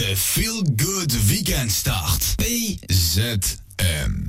De Feel Good Weekend Start. PZM.